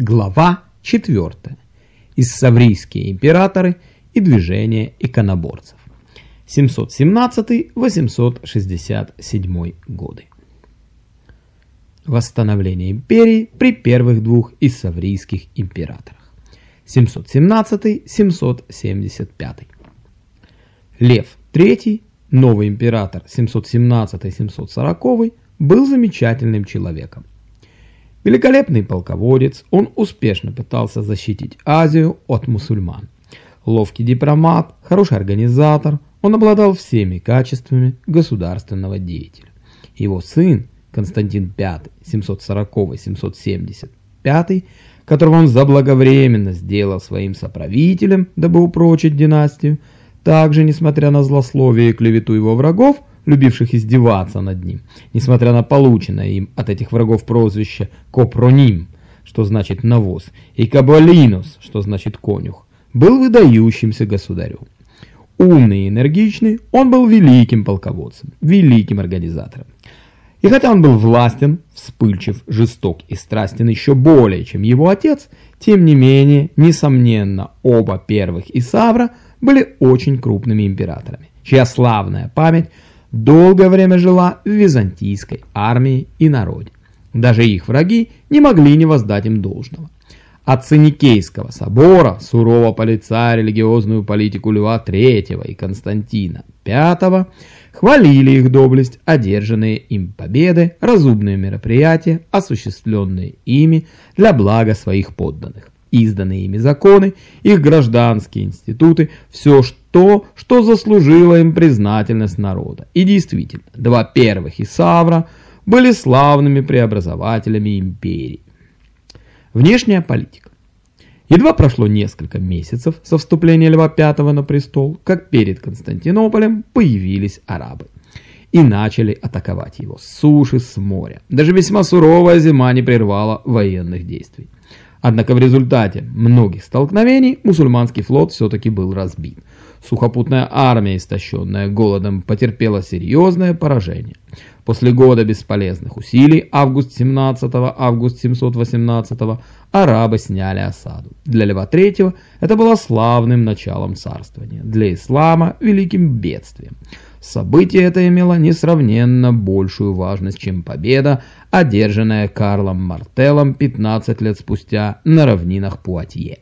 Глава 4. Иссаврийские императоры и движение иконоборцев. 717-867 годы. Восстановление империи при первых двух иссаврийских императорах. 717-775. Лев III, новый император 717-740, был замечательным человеком. Великолепный полководец, он успешно пытался защитить Азию от мусульман. Ловкий дипломат, хороший организатор, он обладал всеми качествами государственного деятеля. Его сын Константин V, 740-775, которого он заблаговременно сделал своим соправителем, дабы упрочить династию, также, несмотря на злословие и клевету его врагов, любивших издеваться над ним, несмотря на полученное им от этих врагов прозвище «Копроним», что значит «навоз», и «Кабалинус», что значит «конюх», был выдающимся государем. Умный и энергичный, он был великим полководцем, великим организатором. И хотя он был властен, вспыльчив, жесток и страстен еще более, чем его отец, тем не менее, несомненно, оба первых Исавра были очень крупными императорами, чья славная память – долгое время жила в византийской армии и народе. Даже их враги не могли не воздать им должного. Отцы Никейского собора сурово полицая религиозную политику Льва III и Константина V хвалили их доблесть, одержанные им победы, разумные мероприятия, осуществленные ими для блага своих подданных изданные ими законы, их гражданские институты, все то, что заслужило им признательность народа. И действительно, два первых Исавра были славными преобразователями империи. Внешняя политика. Едва прошло несколько месяцев со вступления Льва V на престол, как перед Константинополем появились арабы и начали атаковать его с суши, с моря. Даже весьма суровая зима не прервала военных действий. Однако в результате многих столкновений мусульманский флот все-таки был разбит. Сухопутная армия, истощенная голодом, потерпела серьезное поражение. После года бесполезных усилий, август 17 август 718 арабы сняли осаду. Для Льва III это было славным началом царствования, для ислама – великим бедствием. Событие это имело несравненно большую важность, чем победа, одержанная Карлом Мартеллом 15 лет спустя на равнинах Пуатье.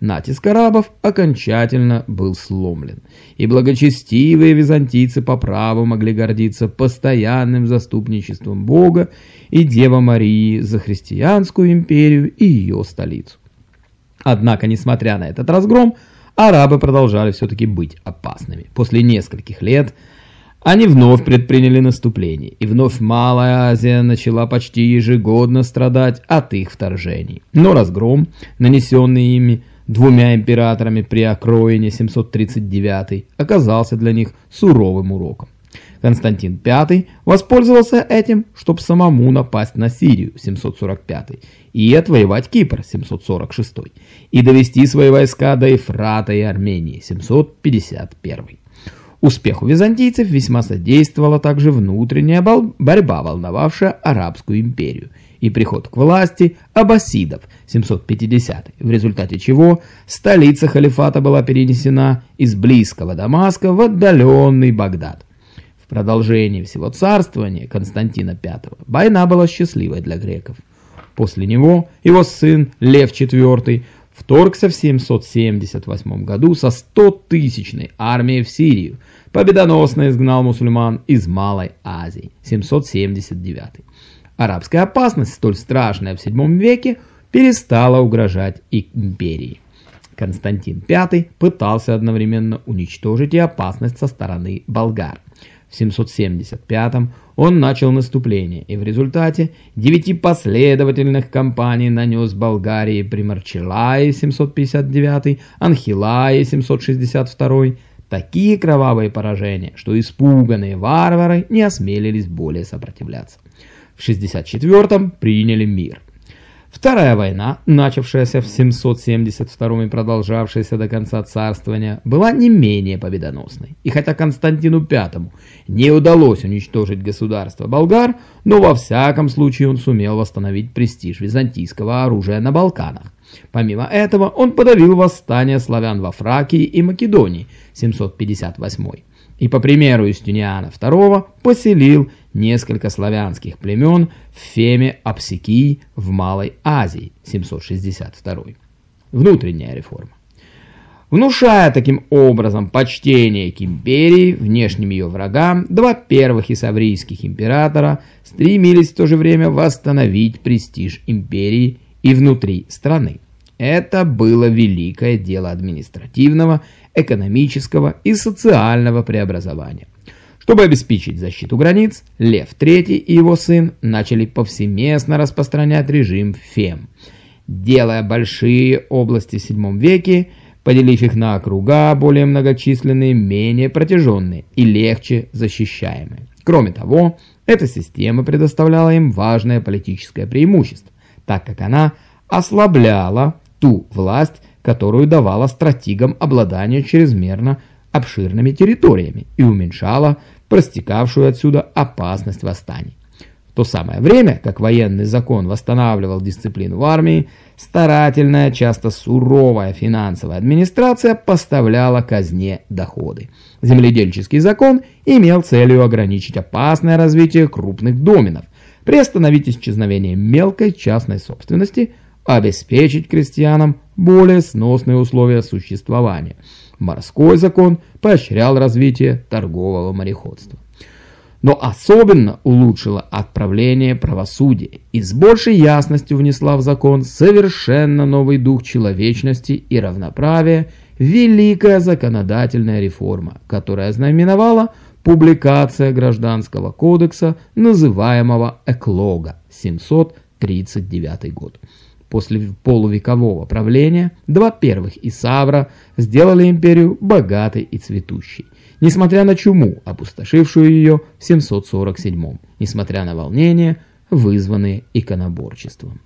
Натиск арабов окончательно был сломлен, и благочестивые византийцы по праву могли гордиться постоянным заступничеством Бога и Дева Марии за христианскую империю и ее столицу. Однако, несмотря на этот разгром, арабы продолжали все-таки быть опасными. После нескольких лет они вновь предприняли наступление, и вновь Малая Азия начала почти ежегодно страдать от их вторжений. Но разгром, нанесенный ими двумя императорами при Акроине 739, оказался для них суровым уроком. Константин V воспользовался этим, чтобы самому напасть на Сирию 745 и отвоевать Кипр 746 и довести свои войска до Ефрата и Армении 751. Успеху византийцев весьма содействовала также внутренняя борьба, волновавшая Арабскую империю, и приход к власти аббасидов 750 в результате чего столица халифата была перенесена из близкого Дамаска в отдаленный Багдад. В продолжении всего царствования Константина V война была счастливой для греков. После него его сын Лев IV вторгся в 778 году со 100-тысячной армией в Сирию, победоносно изгнал мусульман из Малой Азии, 779. Арабская опасность, столь страшная в VII веке, перестала угрожать и империи. Константин V пытался одновременно уничтожить и опасность со стороны болгар. В 775 он начал наступление и в результате девяти последовательных кампаний нанес Болгарии при Марчелае 759, Анхилае 762 такие кровавые поражения, что испуганные варвары не осмелились более сопротивляться. В 64-м приняли мир. Вторая война, начавшаяся в 772 и продолжавшаяся до конца царствования, была не менее победоносной. И хотя Константину V не удалось уничтожить государство болгар, но во всяком случае он сумел восстановить престиж византийского оружия на Балканах. Помимо этого, он подавил восстание славян во Фракии и Македонии 758 и по примеру Юстиниана II поселил несколько славянских племен в Феме Апсикии в Малой Азии 762. Внутренняя реформа. Внушая таким образом почтение к империи, внешним ее врагам, два первых исаврийских императора стремились в то же время восстановить престиж империи и внутри страны. Это было великое дело административного, экономического и социального преобразования. Чтобы обеспечить защиту границ, Лев III и его сын начали повсеместно распространять режим ФЕМ, делая большие области в VII веке, поделив их на округа, более многочисленные, менее протяженные и легче защищаемые. Кроме того, эта система предоставляла им важное политическое преимущество, так как она ослабляла ту власть, которую давала стратегам обладание чрезмерно обширными территориями и уменьшала простекавшую отсюда опасность восстаний. В то самое время, как военный закон восстанавливал дисциплину в армии, старательная, часто суровая финансовая администрация поставляла казне доходы. Земледельческий закон имел целью ограничить опасное развитие крупных доменов, приостановить исчезновение мелкой частной собственности, обеспечить крестьянам более сносные условия существования – Морской закон поощрял развитие торгового мореходства. Но особенно улучшило отправление правосудия и с большей ясностью внесла в закон совершенно новый дух человечности и равноправия великая законодательная реформа, которая знаменовала публикация Гражданского кодекса, называемого Эклога, 739 год. После полувекового правления два первых Исавра сделали империю богатой и цветущей, несмотря на чуму, опустошившую ее в 747 несмотря на волнения, вызванные иконоборчеством.